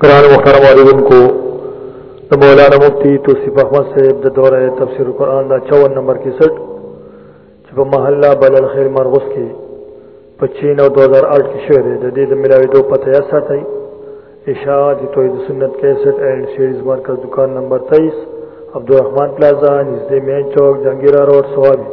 قرآن مخترم علیکم کو دا مولانا مفتی توصیف احمد صاحب دا دورہ تفسیر قرآن دا چون نمبر کی سٹ چپا محلہ بل الخیر مرغس کی پچین او دوزار آٹھ کی شعر دا دید ملاوی دو پتہ یا ساتھ ہے اشاعت توحید سنت کیسٹ اینڈ سیریز مرکز دکان نمبر تیئیس عبدالرحمن پلازا نزد مین چوک جہانگیرہ روڈ سوابی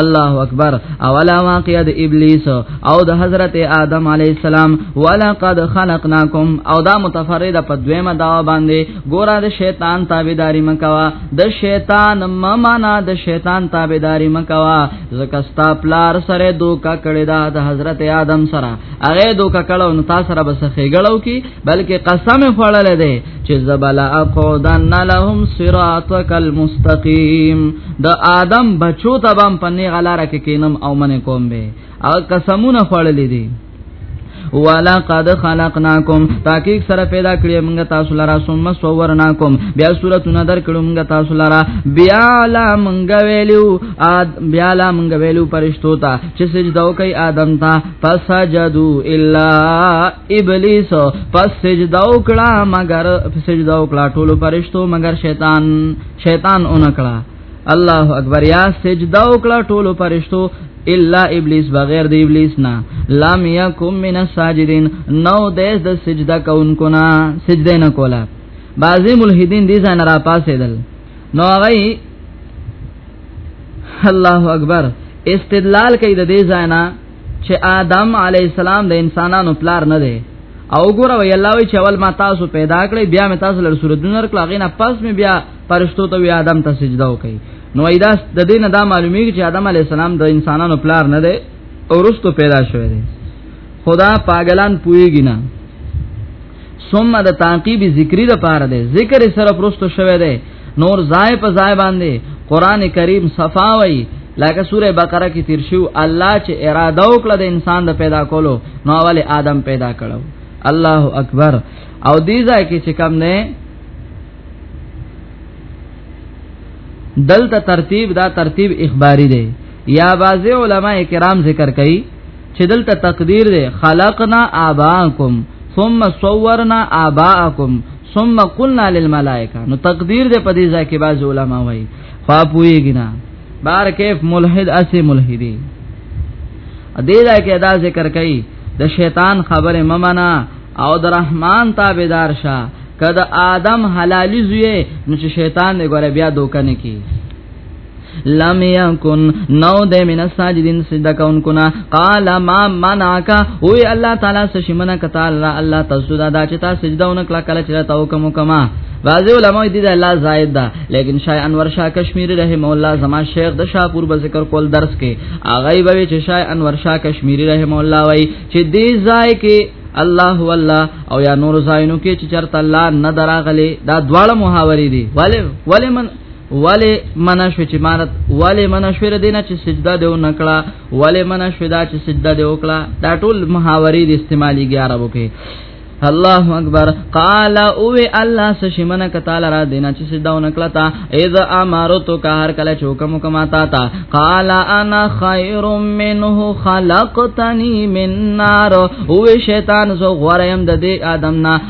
الله اکبر او علا واقع د ابلیس او د حضرت آدم علی السلام ولقد خلقناکم او دا متفرده په دویمه دا باندې ګوره د شیطان تابعداري مکوا د شیطان ممانا د شیطان تابعداري مکوا زکه ستا پلار سره دوکا کړی دا د حضرت آدم سره هغه دوکا کړو نو تاسو سره بس خېګړو کی بلکې قسم خوړل دی چې زبل اقودن لهم صراطک المستقیم د آدم بچو ته بم پنی غلاره کې کینم او من کوم به او قسمونه خوړل دي ولا قد خلقناکم تحقیق سره پیدا کړی موږ تاسو لرا ثم صورناکم بیا صورتونه در کړو موږ تاسو لرا بیا لا موږ ویلو اد بیا لا موږ ویلو پرشتو ته چې سجده وکي ادم ته فسجدوا الا ابلیس پس سجده وکړه مگر سجده وکړه ټول فرشتو مگر شیطان شیطان اونکړه الله اکبر یا سجده وکړه ټول فرشتو الا ابلیس بغیر د ابلیس نه لم یکم من الساجدین نو دیس د سجده کوونکو نه سجده نه کولا بعضی ملحدین دې ځان را پاسېدل نو هغه الله اکبر استدلال کوي د دې ځای نه چې آدم علی السلام د انسانانو پلار نه دی او ګوره وی الله وی چې اول ما تاسو پیدا کړی بیا مې تاسو لر سورتونه ورکړه غینا پس مې بیا پرشتو ته وی آدم ته سجده وکړي نو ایدا د دین دا معلومیږي چې آدم علی السلام د انسانانو پلار نه دی او رستو پیدا شوی دی خدا پاگلان پویږي نه ثم د تعقیب ذکری د پاره ده ذکر سره پرستو شوه ده نور ځای په ځای باندې قران کریم صفا وای لکه سوره بقره کې تیر شو الله چې اراده وکړه د انسان د پیدا کولو نو اول آدم پیدا کړو الله اکبر او دې ځای کې چې کم نه دلته ترتیب دا ترتیب اخباری دی یا بعض علما کرام ذکر کوي چې دلته تقدیر دی خلقنا آباءکم ثم صورنا آباءکم ثم قلنا للملائکه نو تقدیر دی په دې ځای کې بعض علما وایي خو پوېږي نه بار کیف ملحد اسی ملحدی دې ځای کې دا ذکر کوي د شیطان خبره ممنا او د رحمان تابعدار شه کده آدم حلالي زوی نو چې شیطان دې ګوره بیا دوکنه کی لم یکن نو د من الساجدین سجده کونکو نا قال ما منعک او الله تعالی سشمنه کتا الله الله تسجد ادا چې تا سجده ونکړه کله چې تا حکم وکما بعضی علماء دې د الله زائد ده لیکن شای انور شاه کشمیری رحم الله زما شیخ د شاپور به ذکر کول درس کې اغه به چې شای انور شاه کشمیری رحم الله وای چې دې ځای کې الله والله او یا نور زاینو کې چې چرته الله نه دراغلي دا دواړه محاورې دي ولی ولی من ولی منع شو چې مانت ولی منع شو ر دینه چې سجده دیو نکړه ولی منع شو دا چې سجده دیو کړه دا ټول محاورې د استعمالي ګیاره وکي الله اکبر قال او الله سشمن کتال را دینا چې سداونه کړه تا اذا امرو تو کار کله چوکم کما تا تا قال انا خير منه خلقتني من نار او شیطان زو غورم د دې ادم نه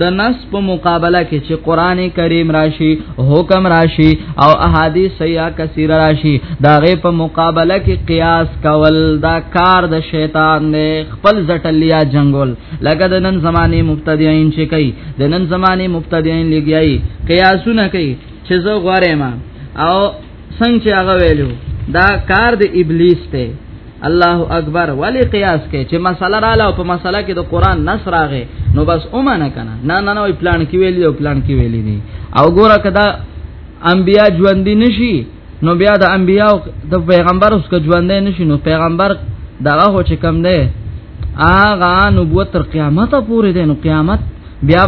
د نص په مقابله کې چې قران کریم راشي حکم راشي او احادیث صحیحه کثیره راشي دا غي په مقابله کې قیاس کول دا کار د شیطان نه خپل زټلیا جنگول لکه د نن زمانه مبتدیین چې کوي د نن زمانه مبتدیین لګیایي قیاسونه کوي چې زه غواره ما او څنګه هغه ویلو دا کار د ابلیس ته الله اکبر ولی قیاس کې چې مسله رااله او په مسله کې د قران نص راغې نو بس اومنه کنه نه نه نه پلان کې ویلی او پلان کې ویلی دي او ګوره کدا انبیا ژوند دي نشي نو بیا د انبیا او د پیغمبر اوس کې ژوند دي نشي نو پیغمبر دغه هو چې کم دی آغا نبوت تر قیامت پورې دی نو قیامت بیا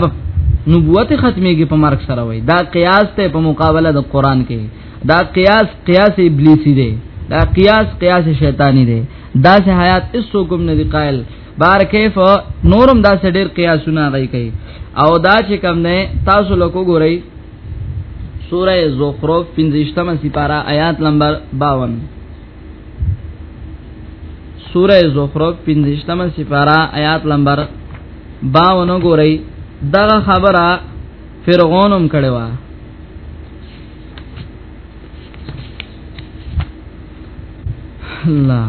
نبوت ختميږي په مرګ سره وای دا قیاس ته په مقابله د قران کې دا قیاس قیاس ابلیسی دی دا قیاس قیاس شیطانی دی دا سه حیات اسو کوم نه دی قائل بار کیف نورم دا سه ډیر قیاسونه غي کوي او دا چې کوم نه تاسو لکو ګورئ سوره زخرف 15 سپارا آیات نمبر 52 سوره زخرف 15مه سپارا آیات نمبر 52 وګورئ دغه خبره فرعونم کړي وا الله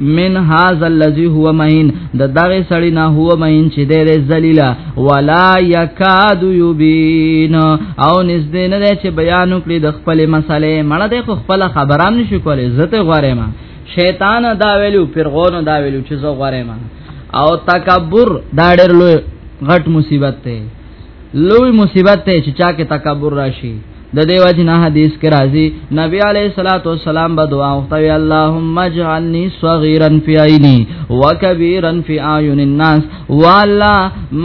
من هاذا الذي هو مهين د دغه سړی نه هو مهين چې ډېر ذلیلا ولا یکاد یبین او نږدې نه دی چې بیان وکړي د خپل مسلې مړه د خپل خبرام نشو کولای زته غواره ما شیطان دا ویلو فرعون دا ویلو چې زه غواره ما او تکبر دا ډېر لوی غټ مصیبت دی لوی مصیبت ته چې چا کې تکبر راشي د دیو جنا حدیث کې راځي نبی علی صلوات و سلام به دعا وکړي اللهم اجعلني صغيرا في عيني وكبيرا في اعين الناس والا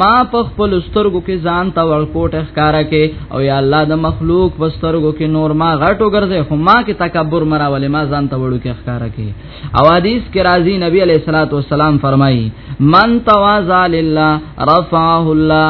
ما په خپل سترګو کې ځان ته ورکوټ ښکارا کې او یا الله د مخلوق په سترګو کې نور ما غټو ګرځي خو ما کې تکبر مرا ولې ما ځان ته وړو کې ښکارا کې او حدیث کې راځي نبی علی صلوات و سلام فرمایي من تواضع لله رفعه الله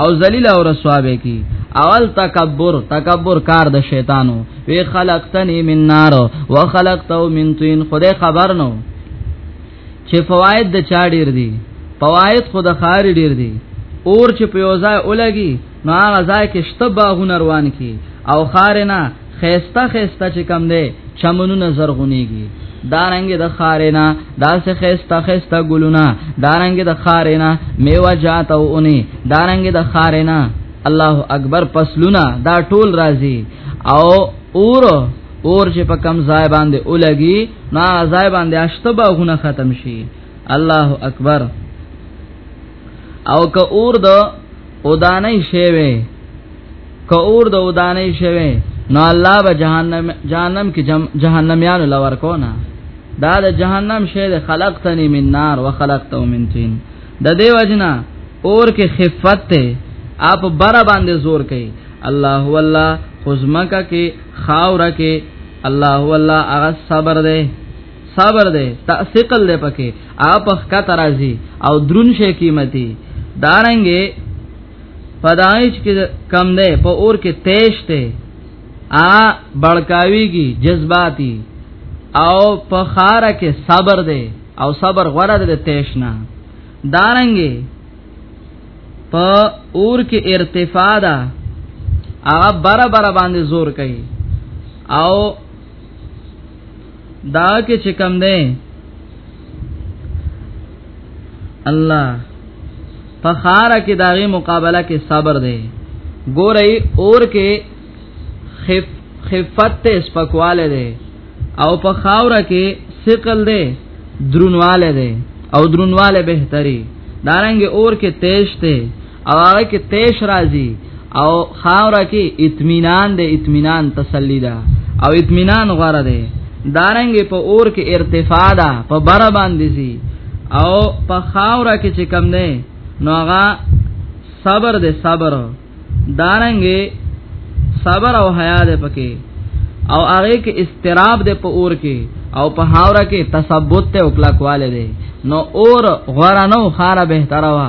او ذلیل او رسوا به کی اول تکبر تکبر کار د شیطانو وی خلقتنی من نار و خلقتو من طین خدای خبر نو چې فواید د چا ډیر دي فواید خود خار ډیر دي اور چې په یو ځای اولګي نو هغه ځای کې شته باغونه روان کی او خار نه خيسته خيسته چې کم دی چمنونه زرغونيږي دارنګ د خارینا داسې خيسته خيسته ګلونه دارنګ د خارینا میوه جات او اونې دارنګ د خارینا الله اکبر پسلونه دا ټول راځي او اور اور چې په کم ځای باندې اولګي نا ځای باندې اشته باغونه ختم شي الله اکبر او که اور د ودانه شوی که اور د ودانه شوی نو الله به جهنم جهنم کې جهنميان لور کو نه دا د جهنم شه د خلقتنی من نار وخلقته من طين د دې وجنا اور کې خفت ته اپ بر باندې زور کوي الله والله خزمکه کې خاور کې الله والله هغه صبر دی صبر دی تاسقل دی پکې اپ کا ترازی او درون شي قیمتي دارنګې پدایش کې کم دی په اور کې تیش ته ا بڑکاویږي جذباتي او په خار کې صبر دی او صبر غوړه دی تیش نه دارنګې په اور کې ارتفاع ده هغه بره بره باندې زور کوي او دا کې چې کم دی الله په خار کې داغه مقابله کې صبر دی ګورئ اور کې خف خفت ته سپکواله دی او په خاور کې ثقل دی درونواله دی او درونواله بهتري دارنګ اور کې تیز دی او هغه کې تیش راځي او خاور کې اطمینان د اطمینان تسلی ده او اطمینان غره ده دارنګ په اور کې ارتفاع ده په بر باندې زی او په خاور کې چې کم نه نو هغه صبر ده صبر دارنګ صبر او حیا ده پکې او هغه کې استراب ده په اور کې او په هاوره کې تثبوت ته او کلاکواله ده نو اور غره نو خاره بهتره وا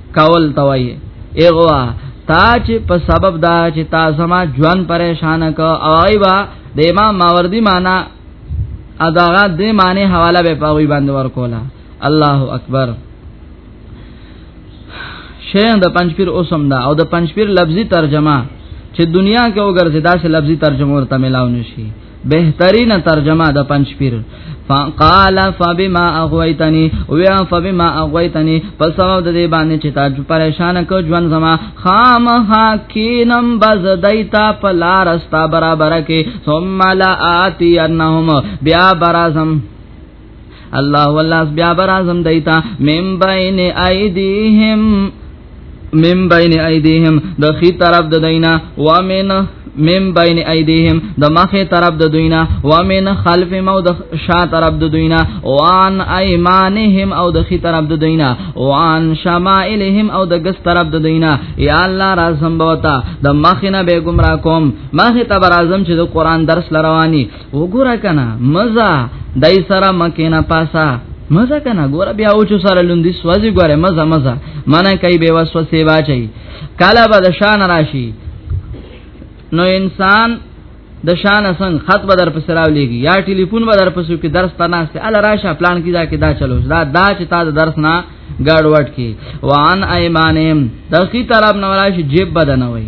کول توي ایغوا تا چې په سبب دا چې تا زما جوان پریشان ک او ایوا د امام ماوردی معنا اداغه دې معنی حواله به پاوی باندې ورکولا الله اکبر شیان د پنځپیر اوسم دا او د پنځپیر لفظي ترجمه چې دنیا کې وګرځي دا سه لفظي ترجمه ورته ملاو نشي بهترین ترجمه د پنځ پیر فقال فبما اغويتني ويا فبما اغويتني پس سبب د دې باندې چې تاسو پریشان کو ژوند زما خام حکینم بز دایتا پلار استا برابر کې ثم لا اتي انهم بیا برازم الله والله بیا بر اعظم دیتا مم بین ایدیهم مم بین ایدیهم د خي طرف د دینا وامن مم بین ایدیهم د مخه طرف د دوینا و من خلف مو د شا طرف د دوینا وان ایمانهم او د خی طرف د دوینا وان شمائلهم او د ګس طرف د دوینا یا الله را سمبوتا د مخه نه به گمراه کوم مخه تبر اعظم چې د قران درس لروانی وګوره کنه مزه دای سره مکینا پاسا مزه کنه ګوره بیا او چو سره لوندې سوځي ګوره مزه مزه معنی کوي به وسوسه واچي کله به د شان راشي نو انسان د شان سنگ خط بدر پر سراو لګي یا ټلیفون بدر پر سو کې درس تناسته ال راشه پلان کې دا کې دا چلو دا دا چې تا د درس نه ګاډ وټ کې وان ايمانم دغه طرف نو راشي جيب بدنوي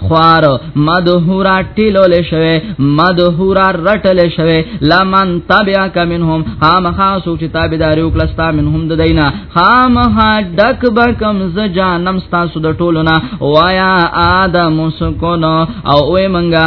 خوار مدهورا ټیلول شوی مدهورا رټل شوی لمن تبعک منهم خامخا سوچ تابعداري وکړستا منهم د دینا خامخا دک بکم ز جانم تاسو د ټولونه وایا ادم سکون او وې منګه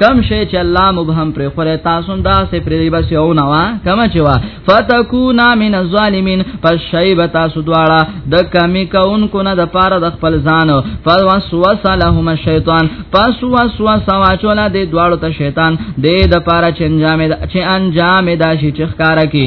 کم شي چې الله مبهم پر خوره تاسو دا سه پر دی بس یو نوا کما چې وا فتکونا من الظالمین پس شیب تاسو دواړه د کمی کون کو نه د پاره د خپل ځان فوسوس لهم الشیطان پس وسوس واچولا د دواړو ته شیطان د د پاره چې انجام چې انجام دا شي چې ښکارا کی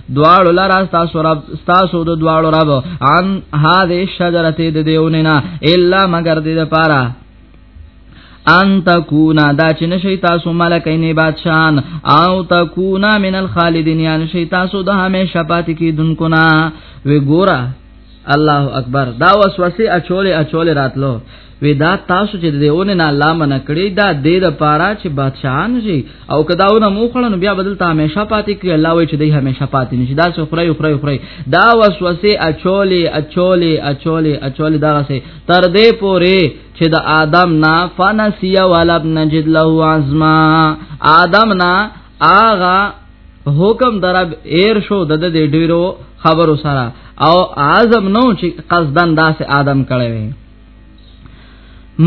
دواړو لرا تاسو رب تاسو د دواړو رب عن هذه الشجره د دیوننا الا مگر د لپاره ان تکونا دا چې نشي تاسو ملکین بادشاہان او تکونا من الخالدین یا نشي تاسو د همیشه پات کی دونکو نا وی ګورا الله اکبر دا وسوسه اچولې اچولې راتلو وی دا تاسو چې دیونه نه الله من کړی دا د دې لپاره چې بادشاہان شي او کداونه مو خړنو بیا بدل ته همیشه پاتې کړی الله وی چې دی همیشه پاتې نشي دا څو خړی خړی خړی دا وسوسه اچولې اچولې اچولې اچولې دا سه تر دې پورې چې د آدم نا فنسیا ولب نجد له عزما آدم نا آغا حکم درب ایر شو د دې ډیرو خبرو سره او اعظم نو چې قصدن داسې آدم کړي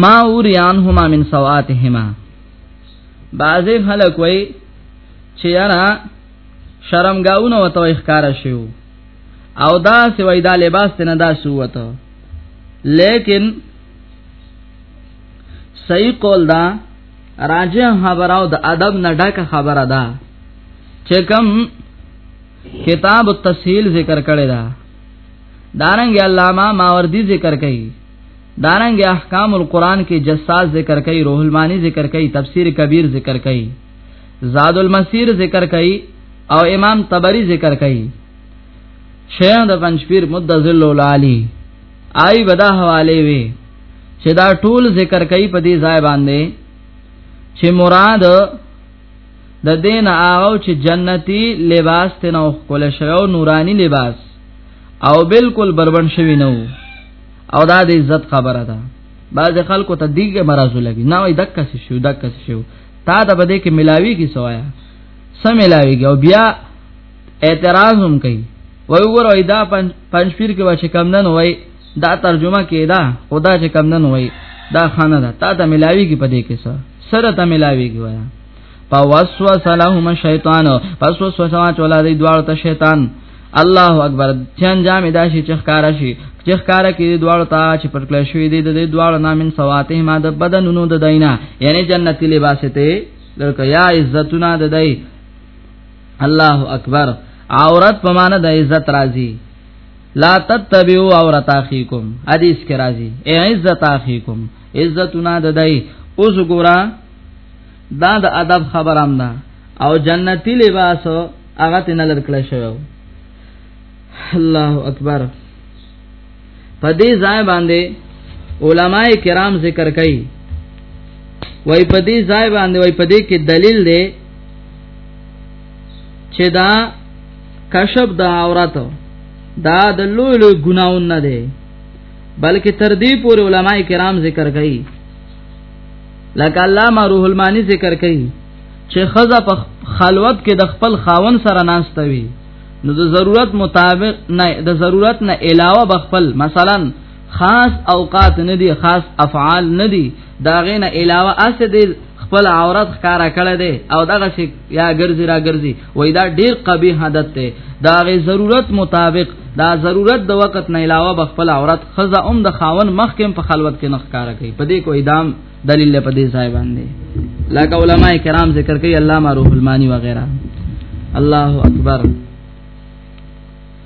ما اوریان هما من سواتهما بعضی خلک وای چې یارا شرمګاونه وته ښکارا شو او دا سوی دا لباس ته نه دا سوته لیکن صحیح قول دا راجه خبراو د ادب نه ډکه خبره ده چې کوم کتاب التسهیل ذکر کړی دا دارنګ علامه ماوردی ذکر کوي دارنګ احکام القرآن کې جساس ذکر کوي روح المانی ذکر کوي تفسیر کبیر ذکر کوي زاد المسیر ذکر کوي او امام طبری ذکر کوي شیخ د پنځپیر مدذل العالی آی بدا حواله وی چې دا ټول ذکر کوي په دې ځای باندې چې مراد د دین هغه چې جنتی لباس ته نو خپل شوی نورانی لباس او بالکل بربند شوی نه او دا د عزت خبره ده بعض خلکو ته دیګه مرزو لګي نه وای دک څه شو دک څه شو تا ته بده کې ملاوي کی سوایا سم ملاوي او بیا اعتراض هم کوي وای وګورئ دا پنځ پنځ پیر کې واشه کم نه وای دا ترجمه کیدا خدا چې کم نن وای دا خانه ده تا ته ملاوی کی پدې کې سره سره ته ملاوی کی وایا فوسوس لهما شیطان پس وسوس ما چولا دی دوار ته شیطان الله اکبر چن جام دا شي چخکارا شي چخکارا کې دوار ته چې پر کله شوې دي د دوار نامن سواته ما د بدنونو د دینه یعنی جنتی لباس ته لکه یا عزتونه د دای الله اکبر عورت په معنا د عزت راځي لا تتبعوا عورت اخیکم حدیث کې راځي اے عزت اخیکم عزتنا ددای اوس ګورا دا د ادب خبرام ده او جنتی لباس هغه تن لړکړه شوو الله اکبر په دې ځای باندې علما کرام ذکر کوي وای په دې ځای باندې وای په دې کې دلیل دی چې دا کشف د عورت دا د لوی لوی ګناون نه دی بلکې تر دې پورې علما کرام ذکر کوي لکه علامه روح المانی ذکر کوي چې خزه په خلوت کې د خپل خاون سره ناشته وي نو د ضرورت مطابق نه د ضرورت نه علاوه بخپل مثلا خاص اوقات نه دي خاص افعال نه دي دا غینه علاوه اس دې خپل عورت ښکارا کړه دې او دغه سي یا ګرځي را ګرځي وای دا ډیر قبی حدت ته دا غي ضرورت مطابق دا ضرورت د وخت نه علاوه به خپل عورت خزه اوم د خاون مخکم په خلوت کې نه ښکارا کوي په دې کو ادام دلیل په دې ځای باندې لکه علما کرام ذکر کوي علامه روح المانی وغیرہ الله اکبر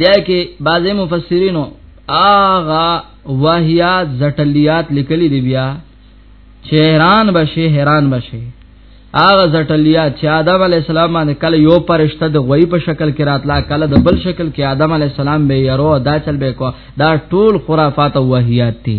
دیا کې بعض مفسرینو آغا وحیا زټلیات لیکلی دی بیا چې حیران بشي حیران بشي هغه زټلیا چې آدم علی السلام باندې کله یو پرشته د غوی په شکل کې راتلا کله د بل شکل کې آدم علی السلام به یرو دا چل به کو دا ټول خرافات او وحیات دي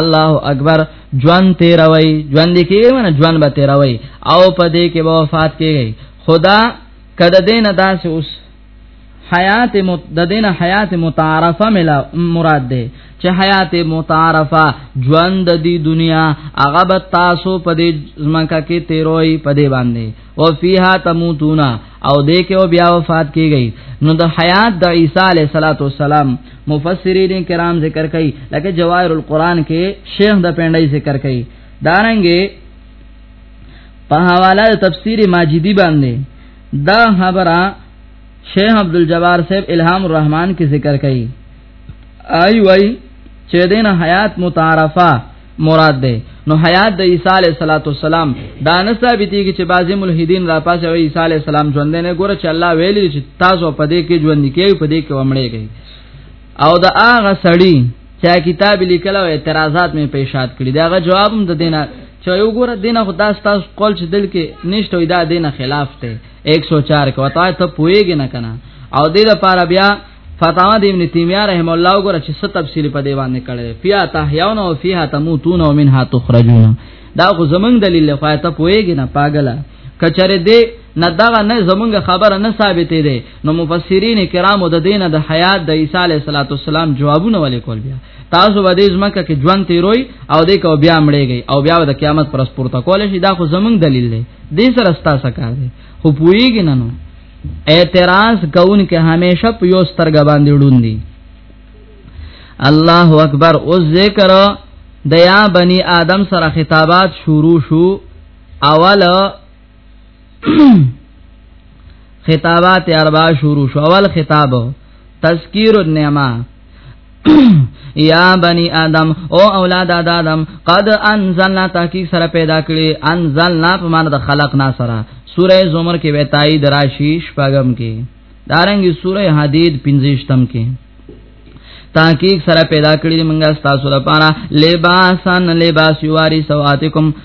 الله اکبر جوان تیروي جوان دي کېږي معنی جوان به تیروي او په دې کې به وفات کېږي خدا کده دینه داس اوس حیات د دینه حیات متعارفه ملا مراد ده چې حیات متعارفه ژوند د دې دنیا هغه به تاسو په دې ځمکه کې تیروي په دې باندې او فیها تموتونا او دې کې بیا وفات کیږي نو د حیات د عیسی علیه السلام مفسرین کرام ذکر کوي لکه جواهر القرآن کې شیخ د پندای ذکر کوي دارنګې په حواله تفسیر ماجدی باندې دا خبره شیخ عبد الجبار صاحب الهام الرحمن کې ذکر کړي آی وای چې دین حیات متعارفه مراد ده نو حیات د عیسی علی السلام دا نه ثابتېږي چې بعضی ملحدین را پاسه وی عیسی علی السلام ژوند نه ګوره چې الله ویلی چې تاسو په دې کې ژوند کیږي په دې کې ومړې کوي او دا هغه سړی چې کتاب لیکل او اعتراضات می پیشات کړی دا هغه جواب هم د دینه چې یو ګوره دینه خدا ستاسو قول چې دل کې نشته وي دا دینه خلاف ته 104 کوي ته پوېږي نه کنه او دې لپاره بیا فتاوا د ابن تیمیه رحم الله وګوره چې څه تفصیل په دی باندې کړی فیا تحیون او فیها تموتون او منها تخرجون دا خو زمنګ دلیل خو ته پوهیږي نه پاګلا کچره دې نه دا نه زمونږ خبره نه ثابتې ده نو مفسرین کرامو د دینه د حیات د عیسی علیه السلام جوابونه ولې کول بیا تاسو به دې ځمکه کې ژوند تیروي او دې کو بیا مړېږي او بیا د قیامت پر سپورته کول شي دا خو زمونږ دلیل دی دې سره ستا سکار دی خو پوېږي نه نو اعتراض کون کې همیشه په یو سترګ باندې وډوندي الله اکبر او ذکر د یا بنی آدم سره خطابات شروع شو اول خطابات اربع شروع شو اول خطاب تذکیر النعمه یا بنی آدم او اولاد آدم قد انزلنا تحقیق سره پیدا کړی انزلنا په معنی د خلقنا سره سوره زمر کې وتای دراشی شپغم کې دارنګي سوره حدید 15 تم کې تحقیق سره پیدا کړی موږ تاسو لپاره لباسن لباس یواری سواتکم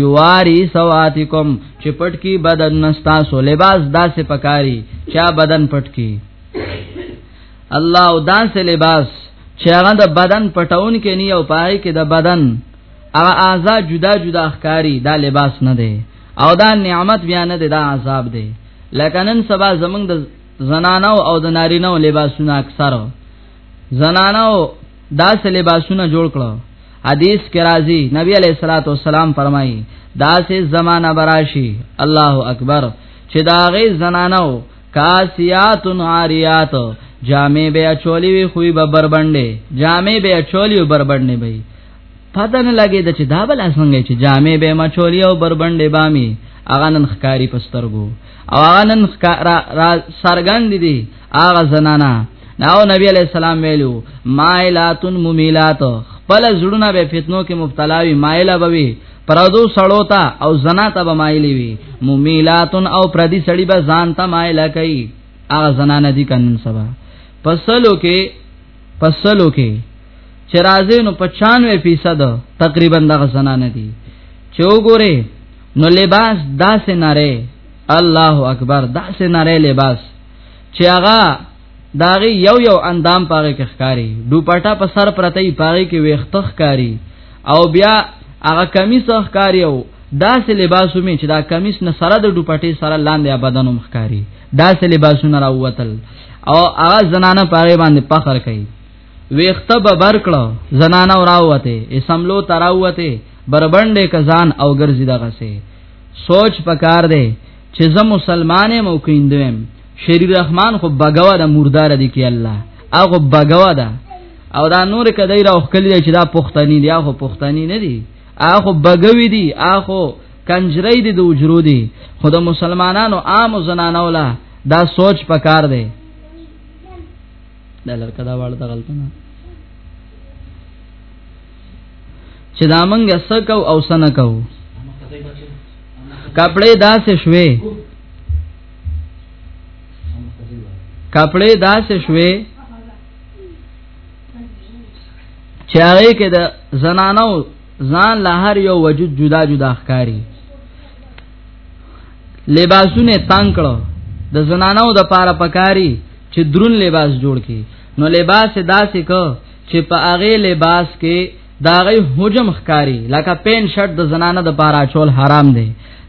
یواری سواتکم چې پټ کی بدن نستا سو لباس داسې پکاري چا بدن پټ کی الله او داسې لباس چې هغه د بدن پټون کې نه او پای کې د بدن هغه اعضا جدا جدا ښکاری دا لباس نه دی او دا نعمت بیا نه دی دا عذاب دی لکه نن سبا زمنګ د زنانو او د نارینو لباسونه اکثرو زنانو داس لباسونه جوړ کړو حدیث کې راځي نبی علیہ الصلوۃ والسلام فرمایي داسې زمانہ براشي الله اکبر چې داغه زنانو کاسیات عاریات جامې به اچولې وي خوې به بربندې جامې به اچولې او بربندې به پته نه لګي د چې دا بل اسنګ چې جامې به مچولې او بربندې بامي اغه نن خکاری پسترګو او اغه نن سرګند دي هغه زنانا نو نبی علیہ السلام ویلو مائلات ممیلات خپل زړونه به فتنو کې مبتلا وي مائلا بوي پردو سړو ته او زنا ته به مائلی وي ممیلات او پردي سړی به ځان ته مائلا کوي هغه زنانه دي کنن سبا پسلو کې پسلو کې چې راځي نو 95% تقریبا دغه زنانه دي چې وګوره نو لباس داسې ناره الله اکبر داسې ناره لباس چې هغه داغه یو یو اندام پاره کې ښکاری دوپټا په سر پرته یې پاره کې ویختخ کاری او بیا هغه کمیس ښکاری او داسې لباسو می چې دا کمیس نه سره د دوپټې سره لاندې بدنوم ښکاری داسې لباسونه راوتل او هغه زنانه پاره باندې فخر کوي ویخته به برکړه زنانه راوته اسملو تراوته بربندې کزان او ګرځي دغه سه سوچ پکار دی چې زه مسلمان یم او کیندم شری رحمان خو بغوا د مردار دی کی الله هغه بغوا ده او دا نور کدی را خپل چې دا پښتنی دی هغه پښتنی نه دی هغه بغوی دی هغه کنجری دی د وجرو دی خو د مسلمانانو عام زنانو لا دا سوچ پکار دی دا لړکدا واړه غلطنه چې دا منګ سکو او سنکو کپڑے داسې شوي کپڑے داسې شوي چې هغه کې د زنانو ځان له هر یو وجود جدا جدا ښکاری لباسونه تنگ کړو د زنانو د پاره پکاري چې درون لباس جوړ کی نو لباس داسې کو چې په هغه لباس کې دا غي حجم ښکاری لکه پین شرط د زنانه د پارا چول حرام دی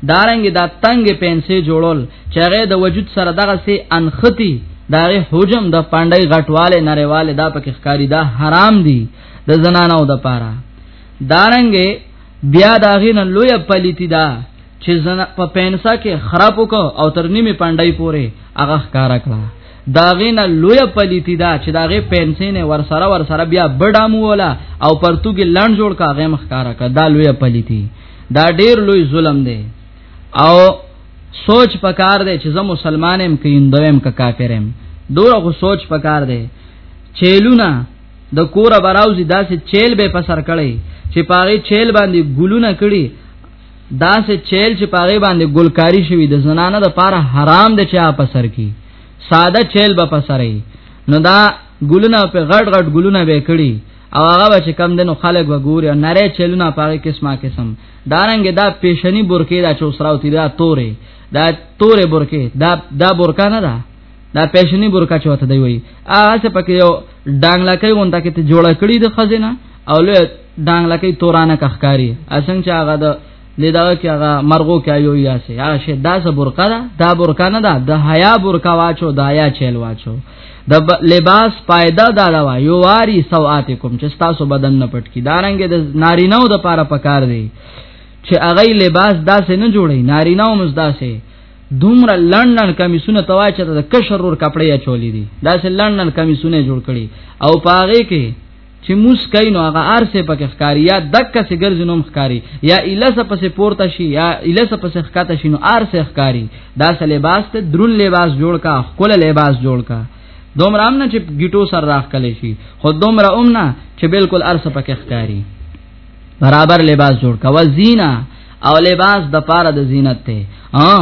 دارنګ دا تنگ پینسه جوړول چې غي د وجود سره دغه سي انختی دا غي حجم د پاندای غټواله نریواله دا پکې ښکاری دا حرام دی د زنانه او د پارا دارنګ بیا دا غي نه لوی پلیتی دا چې زنا په پینسا کې خراب وک او تر نیمه پاندای پورې هغه ښکارا کړه داغه نه لوی پلیتی دا چې داغه پنسې نه ور سره ور سره بیا بډام ولا او پرتګي لړن جوړ کا غیم ښکارا کا دا لوی پلیتی دا ډیر لوی ظلم دی او سوچ پکار دی چې زه مسلمانم کې اندویم کا کافرم دوره خو سوچ پکار دی چیلونه د کوره براوزی داسې چیل به پسر کړي چې پاره چیل باندې ګلونه کړي دا سه چیل چې پاغه باندې ګلکاری شوی د زنانه د پاره حرام دی چې په سر کې ساده چیل به په سر نو دا ګلونه په غړ غړ ګلونه به کړي او هغه به چې کم دنو خلک وګوري نری چیلونه پاغه قسمه قسم دارنګ دا پیشنی برکې دا چوسراوتی دا تورې دا تورې برکې دا دا برکا نه ده دا پیشنی برکا چوته دی وی آسه پکې یو ډنګ لکه وونته کې ته جوړه کړی د خزینه او له دانګ لکه تورانه کخکاری اسنګ چې هغه د لیدا کې هغه مرغو کې یو یا سه یا شه دا ز برقه دا دا برقه نه دا د حیا برقه واچو دا یا چیل واچو د لباس پایده دا لوا یو واری سواتکم چې تاسو بدن نه پټ کی دارنګ د نارینو د پاره پکار دی چې هغه لباس داسې نه جوړي نارینو مز داسې دومره لندن کمیسونه توای چې د کشرور کپڑے چولې دي داسې لندن کمیسونه جوړ کړي او پاغه کې چې موس کای نو هغه ارسه پکې ښکاری یا دک سه ګرځنوم ښکاری یا الس پسې پورته شي یا الس پسې ښکته شي نو ارسه ښکاری دا سه لباس ته درون لباس جوړ کا خپل لباس جوړ کا دومره امنه چې ګټو سر راخ کلی شي خو دومره امنه چې بالکل ارسه پکې ښکاری برابر لباس جوړ کا وزینا او لباس د پاره د زینت ته ها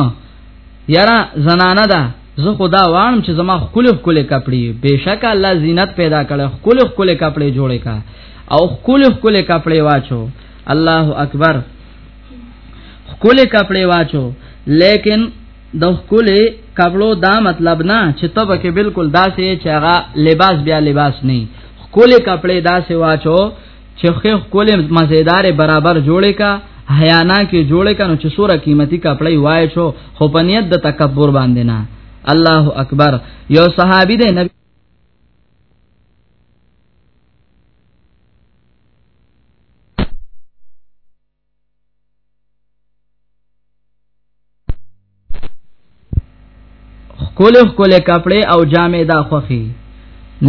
یاره زنانه ده زه خدا وانم چې زما خپل خپل کپڑے بهشکه الله زینت پیدا کړي خپل خپل کپڑے جوړې کا او خپل خپل کپڑے واچو الله اکبر خپل کپڑے واچو لیکن د خپل کپړو دا مطلب نه چې تب کې بالکل داسې چې هغه لباس بیا لباس نه خپل کپڑے داسې واچو چې خو کولې مزیدار برابر جوړې کا حیانا کې جوړې کنو چې سوره قیمتي کپړې وای شو خو په نیت د تکبر باندې نه الله اکبر یو صحابي دی نبی خکل خکل کپڑے او جامع دا خوخی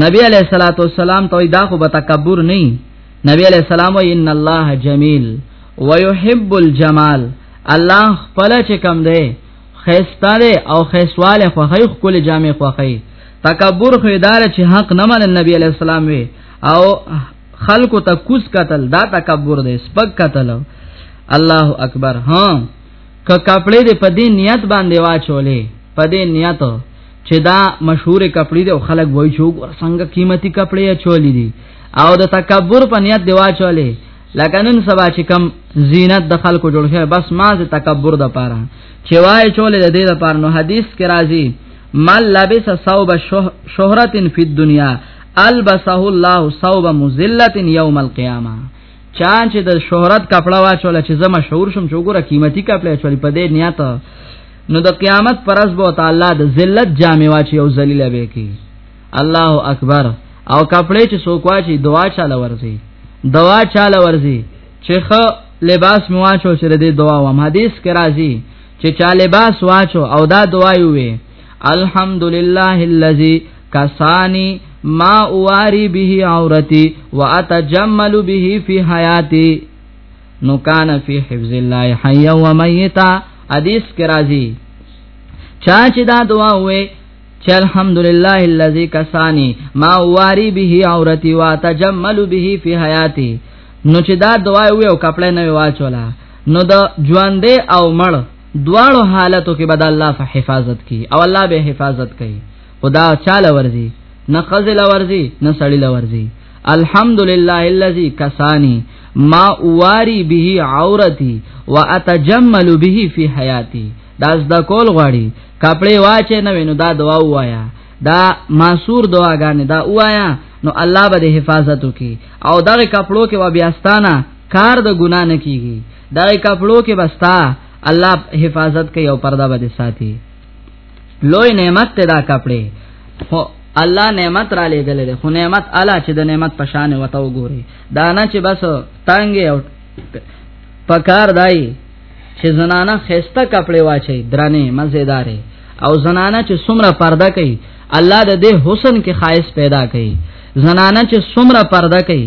نبی علیہ الصلوۃ والسلام ته دا خو به تکبر نه نبی علیہ السلام و ان الله جمیل ويحب الجمال الله خپل چې کم دی خيستاره او خيسواله خوخی خکل جامع خوخی تکبر خو اداره چې حق نه من نبی علیہ السلام وی او خلق ته کوس قتل دا تکبر دی سپک قتل الله اکبر ها ک کپڑے دې په دې نیت باندې واچولې په دې نیت چې دا مشهور کپڑے دې او خلک وای چې وګور څنګه قیمتي کپڑے چولې دي او د تکبر په نیت دی واچولې لکه نن سبا چې کم زینت د خلکو جوړ شوی بس ما د تکبر د پاره چې وای چولې د دې د پاره نو حدیث کې راځي مل لبس ثوب شهرت فی الدنیا البسه الله صوب مذلت یوم القیامه چان چې د شهرت کپڑا واچول چې زما مشهور شم چې ګوره قیمتي کپڑا چولې په دې نیت نو د قیامت پرز بو تعالی د ذلت جامې واچي او ذلیل به کی الله اکبر او کپڑے چې سوک واچي دوا چاله ورځي دوا چاله ورځي چې خ لباس مواچو چې دې دوا و حدیث کې راځي چې چا لباس واچو او دا دوا یو وي الحمدلله الذي کسانی ما اواری به عورتی واتجمل به فی حیاتی نو کان فی حفظ الله حی و میتا حدیث کې راځي چا چې دا دعا وې چې الحمدلله الذي کسانی ما واری به عورتي واتجمل به فی حیاتی نو چې دا دعا وې او کپڑے نه واچولا نو د ژوندې او مړ دواړو حالتو کې بد الله په حفاظت کی او الله به حفاظت کوي خدا چاله ورزي نه خزل ورزي نه سړی لورزي الحمدلله الذي کسانی ما اواری به عورتي واتجمل به في حياتي دا زدا کول غواړي کپڑے واچې نه وینو دا دعا وایا دا ماسور دعاګانې دا وایا نو الله به حفاظت وکي او دغه کپړو کې و بیاستانه کار د ګنا نه کیږي دغه کپړو کې بستا الله حفاظت کوي او پرده به ساتي لوی نعمت ته دا کپڑے خو الله نعمت را لېګل دي خو نعمت الا چې د نعمت په شان وته وګوري دا نه چې بس تنگ او پکار دای چې زنانه خسته کپڑے واچي درنه مزیدارې او زنانه چې سمره پرده کوي الله د دې حسن کې خاص پیدا کوي زنانه چې سمره پرده کوي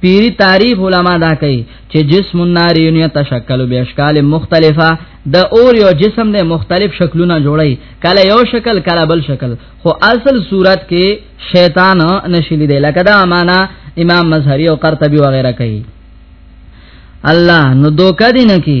پیری تاریخ علما دا کوي چې جسم النار یو تشکل به اشکال مختلفه د اور یو جسم د مختلف شکلونه جوړي کله یو شکل کله بل شکل خو اصل صورت کې شیطان نشلی دی لکه دا معنا امام مظهری او قرطبی وغیرہ کوي الله نو دوکا دین کی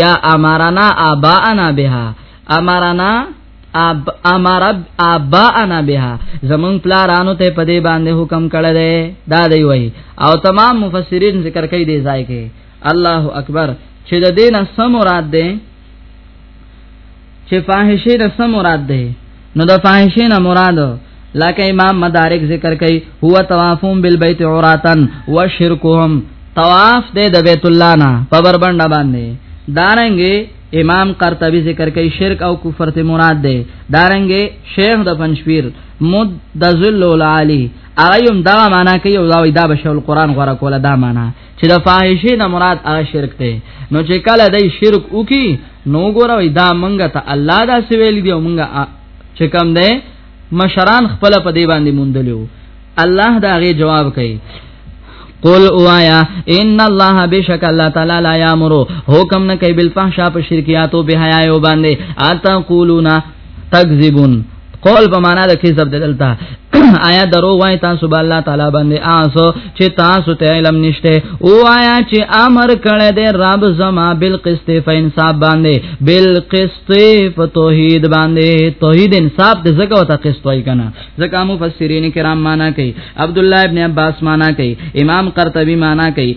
یا امرنا اباءنا بها امرنا اب امر اباءنا بها زمون پلارانو ته په دې باندې حکم کړی دی دا دی وای او تمام مفسرین ذکر کوي دی ځای کې الله اکبر چې د دینه سم مراد دی چې فاحشه د سم مراد ده نو د فاحشه نه مراد لکه امام مدارک ذکر کوي هو طوافون بالبيت عوراتن وشركهم طواف دې د بیت الله نه په بربنده باندې دارنګي امام قرطبي ذکر کوي شرک او کفر ته مراد ده دارنګي شیخ د پنځپیر مد د ذل العالی ايوم دا معنا کوي او دا وی دا بشو القران غره کوله دا معنا چې د فاحشه نه مراد هغه شرک ته نو چې کله د شرک وکي نو ګوره دا منګه ته الله دا سویل دی او منګه چې کم ده مشران خپل په دی باندې مونډلیو الله دا غي جواب کوي قل اوایا ان الله بشک الله تعالی لا یامرو حکم نه کوي بالفحشاء په شرکیاتو به حیا یو باندې اتا قولونا تکذبون قول په معنا د کذب دلته آیا درو وای تاسو به الله تعالی باندې آسو چې تاسو ته علم نشته او آیا چې امر کړه دې رب زما بالقسط فانصاف باندې بالقسط په توحید باندې توحید انصاف دې زګه وتا قسط وای کنه زکه مفسرین کرام معنا کوي عبد الله ابن عباس معنا کوي امام قرطبي معنا کوي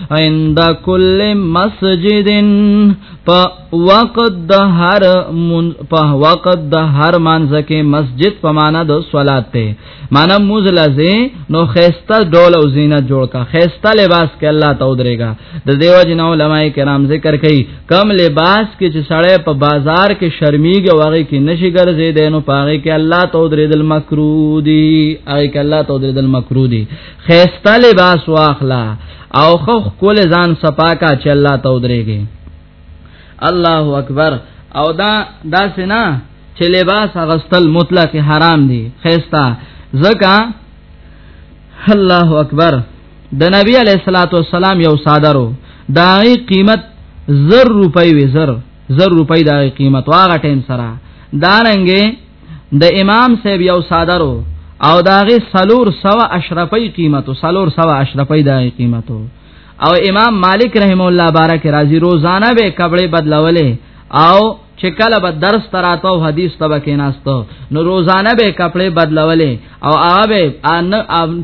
عند کل مسجد په وقت د هر من په وقت د هر مانځ کې مسجد په معنا د صلات ته معنا موز لازم نو خيسته ډول او زینت جوړ کا خيسته لباس کې الله ته ودرېګا د دیو جن علماء کرام ذکر کوي کم لباس کې چې سړی په بازار کې شرمېږي واغې کې نشي ګرځي دینو پاغه کې الله ته ودرېدل مکرو دي اې کې الله ته ودرېدل مکرو دي خيسته لباس واخلا او خو کول ځان صفاکا چې الله ته ودرېږي الله اکبر او دا دا سنا چې لباس غستل مطلق حرام دي خيستا زکا الله اکبر د نبی علی صلوات و سلام یو صادرو دا قیمت زر روپۍ وی زر زر روپۍ دا قیمت واغه ټیم سره دا رنګه د امام صاحب یو صادرو او داغه سلور سوا اشرفی قیمتو سلور سوا اشرفی داغه قیمتو او امام مالک رحم الله بارک رازی روزانه به کپڑے بدلولې او چې کله به درس تراته او حدیث تبه کې ناستو نو روزانه به کپڑے بدلولې او هغه به ان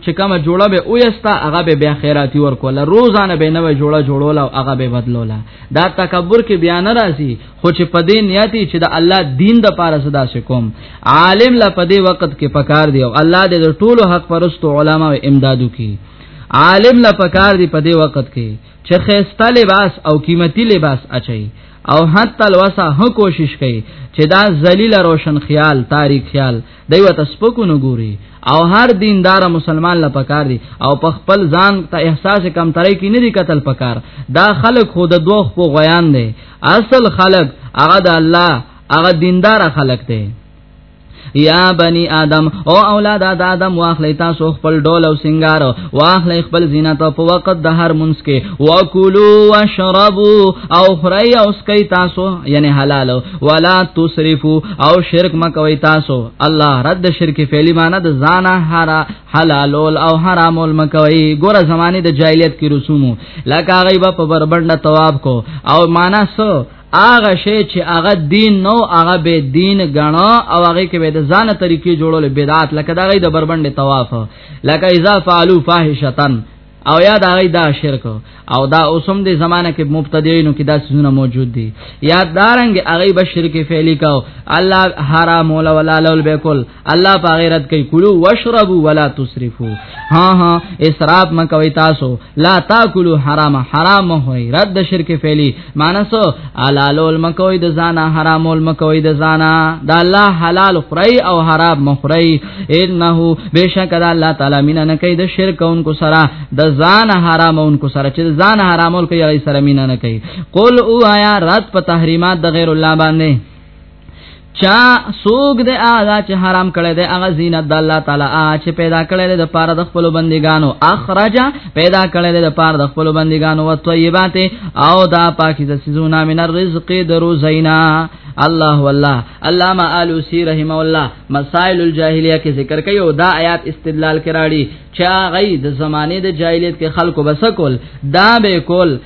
چې کومه جوړه به اوستا هغه به بیا خیراتی ورکول روزانه به نوې جوړه جوړول او هغه به بدلوله دا تکبر کې بیان راځي خو چې په دې نیاتي چې د الله دین د پاره صدا سې کوم عالم لا په دې وخت کې پکار دی او الله دې د ټولو حق پرستو علما او امدادو کې عالم لا پکار دی په دې وخت کې چې خيسته لباس او قیمتي لباس اچي او حتی الوسا هو کوشش کوي چې دا ذلیل روشن خیال تاریخ خیال دوی ته سپکو نه ګوري او هر دیندار مسلمان لا پکار دي او په خپل ځان ته احساس کمتري کې نه دي قتل پکار دا خلک خود دوه خو غیان دي اصل خلق هغه د الله هغه دیندار خلق ته یا بنی آدم او اولاد د آدم واخلې تاسو خپل ډول او سنگار واخلې خپل زینت په وخت د هر منس کې وکولو واشربو او خړی او سکي تاسو یعنی حلال ولا تسرفو او شرک مکوي تاسو الله رد شرک فعلی معنی د زانه حرا حلالول او حرامول مکوي ګوره زمانه د جاهلیت کې رسومو لکه هغه په بربنده تواب کو او معنا سو هغه شی چې هغه دین نو هغه به دین غنو او هغه کې به د ځانه طریقې جوړول بدعت لکه دا غي د بربنده طواف لکه اذا فعلوا فاحشتن او یا دا غي دا شرک او دا اوسم دې زمانہ کې مبتدیینو کې دا سونه موجود دي یاد دارنګ هغه به شرک فعلی کو الله حرام ولا ولا لول بكل الله په غیرت کوي کلو واشربو ولا تسرفو ها ها اسراف م کوي تاسو لا تاکلو حرام حرام هوي رد شرک فعلی مانسو حلالول م کوي د زانا حرامول م کوي د زانا د الله حلال خوري او حرام م خوري انه بشک د الله تعالی مینا نه کوي د شرک اونکو سره د زانا حرام اونکو سره چې زانا حرامول کوي هغه سره مینا نه کوي قل او آیا رد په تحریمات د غیر الله باندې چا سوګ د اغا چې حرام کړي د اغا زینت د الله تعالی چې پیدا کړي د پاره د خپل بندګانو اخرج پیدا کړي د پاره د خپل بندګانو او طیبات او دا پاکیز سيزونه من الرزق درو زینا الله والله علامہ الوسی رحم الله مسائل الجاهلیه کې ذکر کوي او دا آیات استدلال کراړي چا غي د زمانه د جاهلیت کې خلکو بسکول دا به کول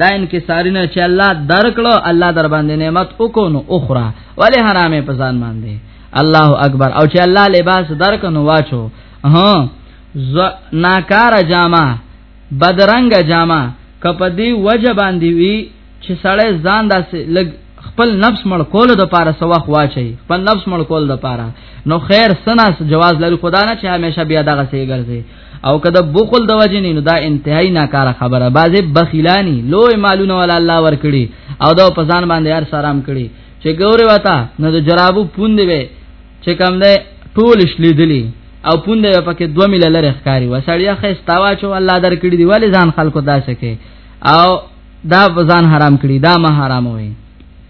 دا انکساری نه چې الله درکړو الله در باندې نعمت وکونو اخرى ولی حرامه پزان باندې الله اکبر او چې الله لباس درکنو واچو ها ناکار جامه بدرنګ جامه کپدی وجه باندې وی چې سړی ځان داسې لګ خپل نفس مړ کول د پاره سوخ واچي خپل نفس مړ کول د پاره نو خیر سناس جواز لري خدا نه چې همیشه بیا دغه سي ګرځي او کده بخل د وجه نه دا انتهایی ناکاره خبره بازه بخیلانی لوی مالونه ولا الله ور کړی او دا په ځان باندې هر سلام کړی چې ګوره وتا نو د جرابو پوند وي چې کم ده ټول شلې دلی او پوند وي پکې 2 مل لره ښکاری وسړیا خې استاوا چې الله در کړی دی ولی ځان خلکو داسې کې او دا ځان حرام کړی دا ما حرام وي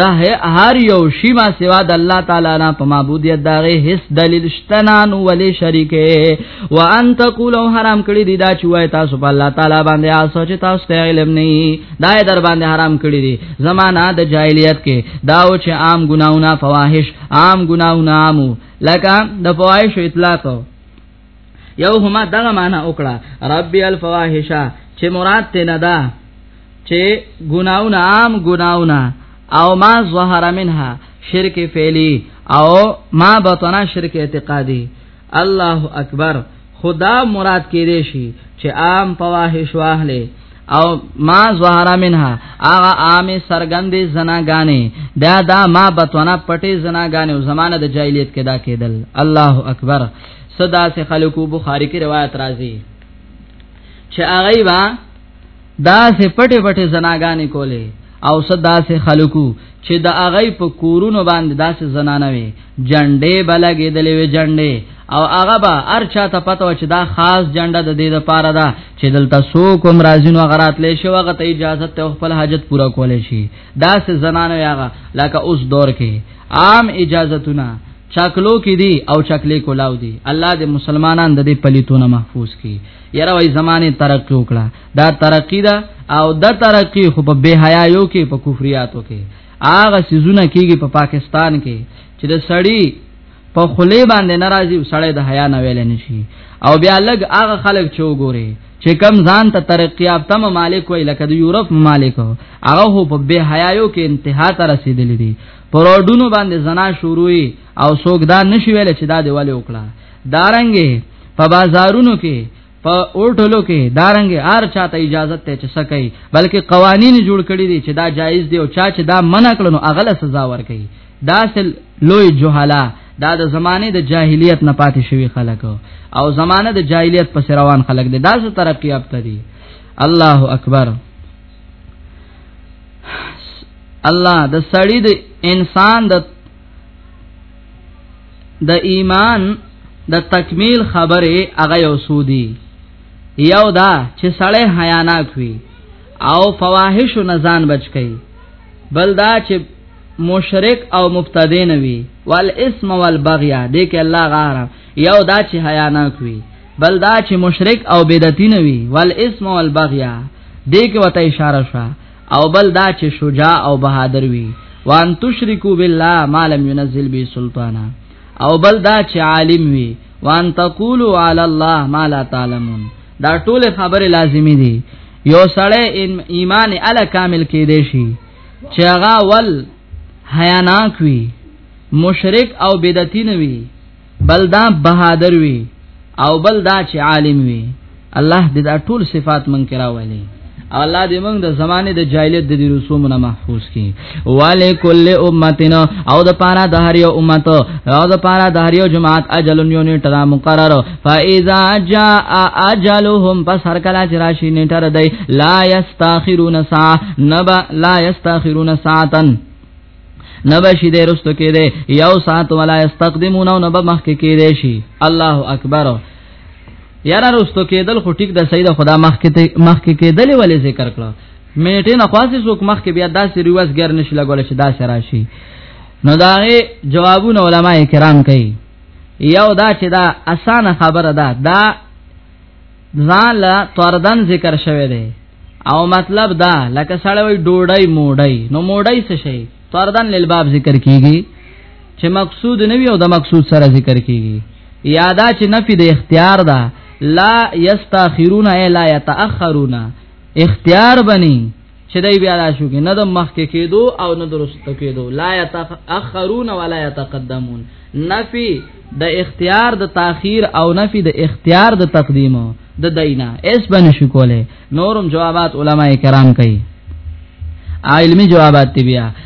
دا هر یو شی ما سوا د الله تعالی نه په معبودیت دغه هیڅ دلیل شته نه نو ولې شریکه وان تقولوا حرام کړی دی دا چې وای تاسو په الله تعالی باندې آسو چې تاسو ته علم نه دا در باندې حرام کړی دی زمانہ د جاهلیت کې دا او چې عام ګناونه فواحش عام ګناونه عامو لکه د فواحش اطلاق یو هما دغه معنا وکړه ربي الفواحش چې مراد ته نه ده چې ګناونه عام ګناونه او ما ظهر منها شرک فعلی او ما بطنا شرک اعتقادی الله اکبر خدا مراد کې دی شي چې عام فواحش واهله او ما زهرا منها اغه عامه سرګندې زناګانې دا دا ما بتونه پټې زناګانې او زمانه د جاهلیت کې دا کېدل الله اکبر صدا سے خلقو بخاری کی روایت راځي چې اغه وا دا سه پټې پټې زناګانې کولې او صدا سے خلقو چې د هغه په کورونو باندې داسې زنانه وي جنډې بلګې دلې وي جنډې او هغه به هر چا ته پته و چې دا خاص جنډه د دې لپاره ده چې دلته سو کوم راځینو غرات لې شو هغه ته اجازه ته خپل حاجت پورا کولې شي داسې زنانه هغه لکه اوس دور کې عام اجازهتونه چاکلو کې دي او چاکلې کولاو دي الله دې مسلمانان د دې پلیتونه محفوظ کړي یاره وای زمانه ترقی وکړه دا ترقی دا او دا ترقی خو په بے حیايو کې په کفریاتو کې هغه سيزونه کېږي په پاکستان کې چې د سړی په خلی باندې ناراضي سړی د حیا نه ویل نه شي او بیا لګ هغه خلک چې وګوري چې کم ځان ته ترقی یافته ممالک وای لکه د یورپ ممالک هغه په بے حیايو کې انتها ته رسیدلې دي پروډونو باندې زنا شروعي او سوګدان نشي ویل چې دا دی والي وکړه دارنګې په بازارونو کې په اوټلو کې دارنګ هر چاته اجازه ته چې سکه بلکې قوانين جوړ کړی دي چې دا جایز دی او چا چې دا منع کړنو اغله سزا ورکړي دا سل لوی جهالا دا د زمانه د جاهلیت نه پاتې شوی خلک او زمانه د جاهلیت پس روان خلک دي دا څه ترقی یافته دي الله اکبر الله د سړی د انسان د د ایمان د تکمیل خبره هغه یو سودی یو دا چې سړی حیاناک وي او فواحش نه ځان بچ کړي بل دا چې مشرک او مبتدی نه وي والاسم والبغي دې کې الله غار یو دا چې حیاناک وي بل دا چې مشرک او بدعتي نه وي والاسم والبغي دې کې وته اشاره شوه او بل دا چې شجاع او بهادر وي وان تشرکو بالله ما لم ينزل به سلطانا او بل دا چې عالم وي وان تقولوا على الله ما لا تعلمون دا ټول خبره لازمی دي یو سړی ایمان ال کامل کې دی شي چې هغه ول حیاناک وي مشرک او بدعتین وي بل دا بهادر وي او بل دا چې عالم وي الله دې دا ټول صفات مونږ کرا ولي او الله دې موږ د زمانه د جاهلیت د دې رسوم نه محفوظ کړي والے کل امتنا او د پارا د هر یو امت او د پارا د هر یو جماعت اجل یو نیټه را مقرر فاذا جاء اجلهم پس هر کله چې راشي نیټه ردی لا یستاخرون ساعه نبا لا یستاخرون ساعتن نبشی دې رستو کې دې یو ساعت ولا استقدمون او نب مخ کې کې دې شي الله اکبر یاره رستو کې دل خو ټیک د سید خدا مخ کې مخ کې کې دل ولې ذکر کړه منټه نه خاصه څوک مخ کې بیا داسې ریواز ګر نشي لګول شي داسې راشي نو دا جوابونه علما کرام کوي یو دا چې دا اسانه خبره ده دا ځان لا طردن ذکر شوی دی او مطلب دا لکه سړی وي ډوډۍ موډۍ نو موډۍ څه شي طردن للباب ذکر کیږي چې مقصود نه وي او د مقصود سره ذکر کیږي یادا چې نفي د اختیار ده لا یستاخرون ای لا یتاخرون اختیار بنی چې دای بیا را شو کې نه د مخ کې کېدو او نه درست کېدو لا يتاخرون ولا يتقدمون نفي د اختیار د تاخير او نفي د اختیار د تقدیم د دینه اس بن شو کوله نورم جوابات علما کرام کوي علمي جوابات بیا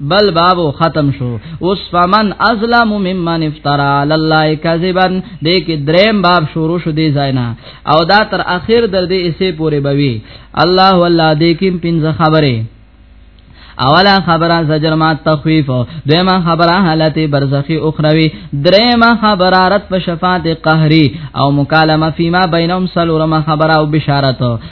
بل باب ختم شو اوس فمن ازلم ممن افترا علی الله کذبا دې کې دریم باب شروع شو دی زینا او دا تر اخر در دې اسه پورې بوي الله والله دې کې پنځه خبره اولا خبره زجر ما تخویف دیمه خبره حالت برزخی اخروی دریمه خبره رد په شفاعت قهری او مکالمه فيما بینهم سلورمه خبره او بشارت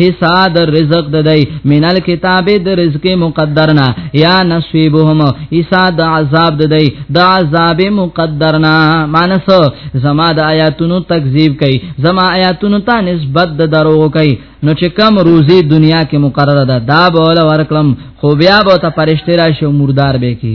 حصہ د رزق د دی مینال کتاب د رزق مقدرنا یا نصیبهم حصہ د عذاب د دی د عذاب مقدرنا مانس زما د آیاتونو تکذیب کوي زما آیاتونو ته نسبت د دروغ کوي نو چې کم روزي دنیا کې مقرره ده دا به ول ورکلم خو بیا به ته پرشتي راشي مردار به کی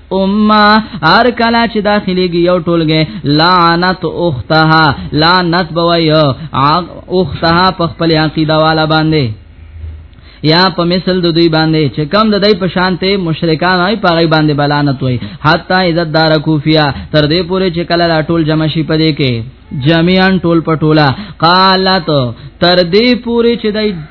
امه هر کلا چې داخليږي یو ټولګه لعنت اختها لعنت بوایو اختها په خپل عقیده والا باندې یا په مثل د دوی باندې چې کم د دوی په شانته مشرکان وای په غي باندې بلانت وای حتا عزت دار کوفیا تر دې پورې چې کله لا ټول جمع شي په دې کې جميعا ټول پټولا قالت تر دې پورې چې دای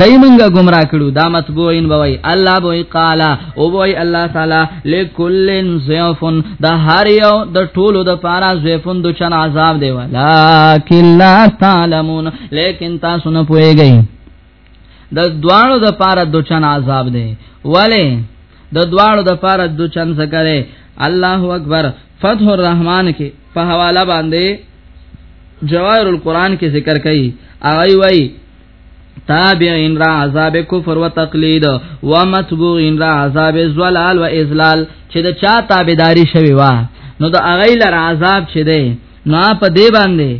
دای منګه گمراه کړو دا متبوین بوي الله بوي قال او بوي الله تعالی لکلن زیفن دا هر یو د ټولو د پارا زیفن د چن عذاب دی ولکن لا تعلمون لیکن تاسو نه پويږئ د دوانو د پارا د چن عذاب دی ولی د دوانو د پارا د چن څه کوي الله اکبر فتح الرحمن کې په حواله باندې جواهر القرآن کې ذکر کړي اغي وای تابعین را عذاب کفر و تقلید و متبوعین را عذاب زلال و ازلال چې د چا تابعداري شوی وا نو د اغه لر عذاب چي دی نو په دې باندې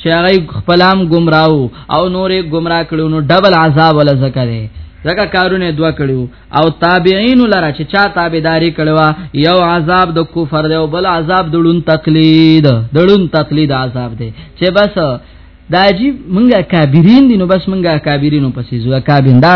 چې هغه خپلام گمراو او نورې گمراه کړو نو ډبل عذاب ولا زکه دی زکه کارونه دوا کړو او تابعین لره چې چا تابعداري کړوا یو عذاب د کفر دی او بل عذاب دړون تقلید دړون تقلید عذاب دی چې بس دا عجیب منګه کابرین دي نو بس منګه کابرینو پسې زو کابین دا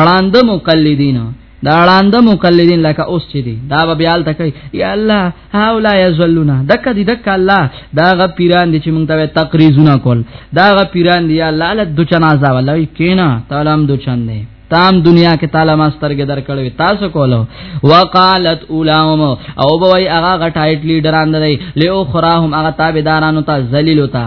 اړاند مقلدین دا اړاند مقلدین لکه اوس چې دي دا به بیال تکي یا الله هاولا یزلونا دک دي دک الله دا غ پیران دي چې مونږ ته تقریزونه کول دا غ پیران دي یا الله له د چنازا ولوي کینا تعالی هم د چن نه تام دنیا کې تعالی ما سترګې درکړې تاسو کولو وقالت اولهم او بوي هغه غټایټ لیډران دی له اخراهم هغه تابعدارانو ته ذلیل وتا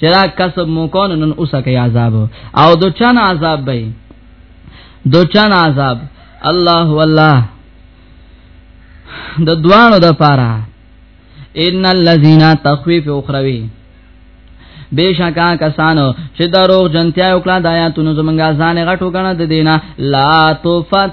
چې دا کسب مو کو نن اوسه کې عذاب او دو چن عذاب به دو چن عذاب الله والله د دوانو د پاره ان الذين تخويف اخروی بشکا کسانو چې دروغ جنتیا وکړه د آیاتونو زمونږه ځان غټو غنه د دینه لا توفت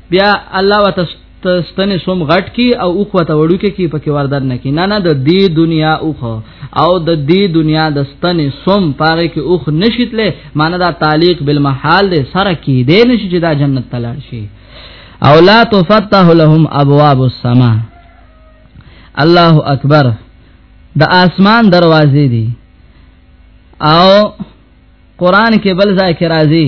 بیا الله وتستنه سوم غټ کی او اوخ وته وړو کې کی پکې وردن نه کی نه نه د دې دنیا اوخ او د دې دنیا د ستنه سوم پاره کې اوخ نشیتله معنی دا تعلیق بالمحال دې سره کی دې نشي چې دا جنت تلل شي او لا تفتح لهم ابواب السما الله اکبر د اسمان دروازې دي او قران کې بل ځای کې راځي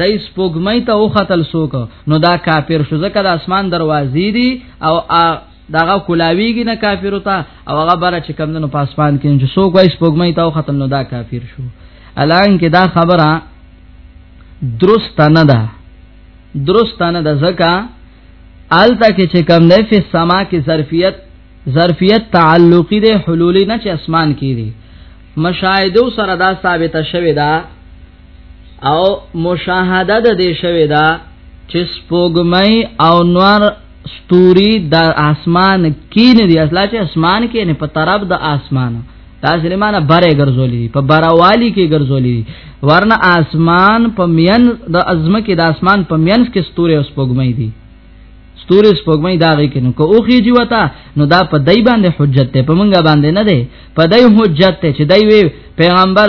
دای سپوږمۍ ته او خطل سوک نو دا کافر شو ځکه د اسمان دروازې دي او داغه کولاویږي نه کافر ته او هغه بره چې کم دنو پاسمان کې چې سوک وای سپوږمۍ ته او خطل نو دا کافر شو الان کې دا خبره درست نه ده درست نه ده ځکه آلته کې چې کم نه فی سما کې ظرفیت ظرفیت تعلقی ده حلولی نه چې اسمان کې دي مشاهده سره دا ثابته شوې ده او مشاهده د دې شوی دا چې سپوږمۍ او نور ستوري د اسمان کې نه دي اصله چې اسمان کې نه په طرف د اسمان تاسو لمانه بره ګرځولې په براوالي کې ګرځولې ورنه اسمان په مین د ازمه کې د اسمان په مین کې ستوري او سپوږمۍ دي ستوري سپوږمۍ داږي کینو کو اوخی جی وتا نو دا په دای باندې حجت ته په مونږه باندې نه ده په دای حجت ته چې دای وی پیغمبر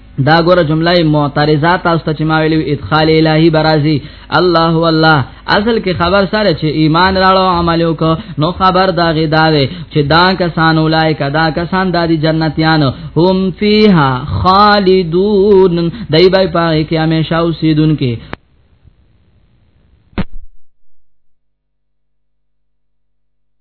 دا ګوره جمله معترضه تاسو ته چې ما ویلو ادخال الهی برازي الله والله اصل کې خبر سره چې ایمان راړو عمل وکړو نو خبر دا غي دا وي چې دا کسان اولای کدا کسان د دې جنتیانو هم فیها خالدون دای بای پای کې همیشه اوسیدونکو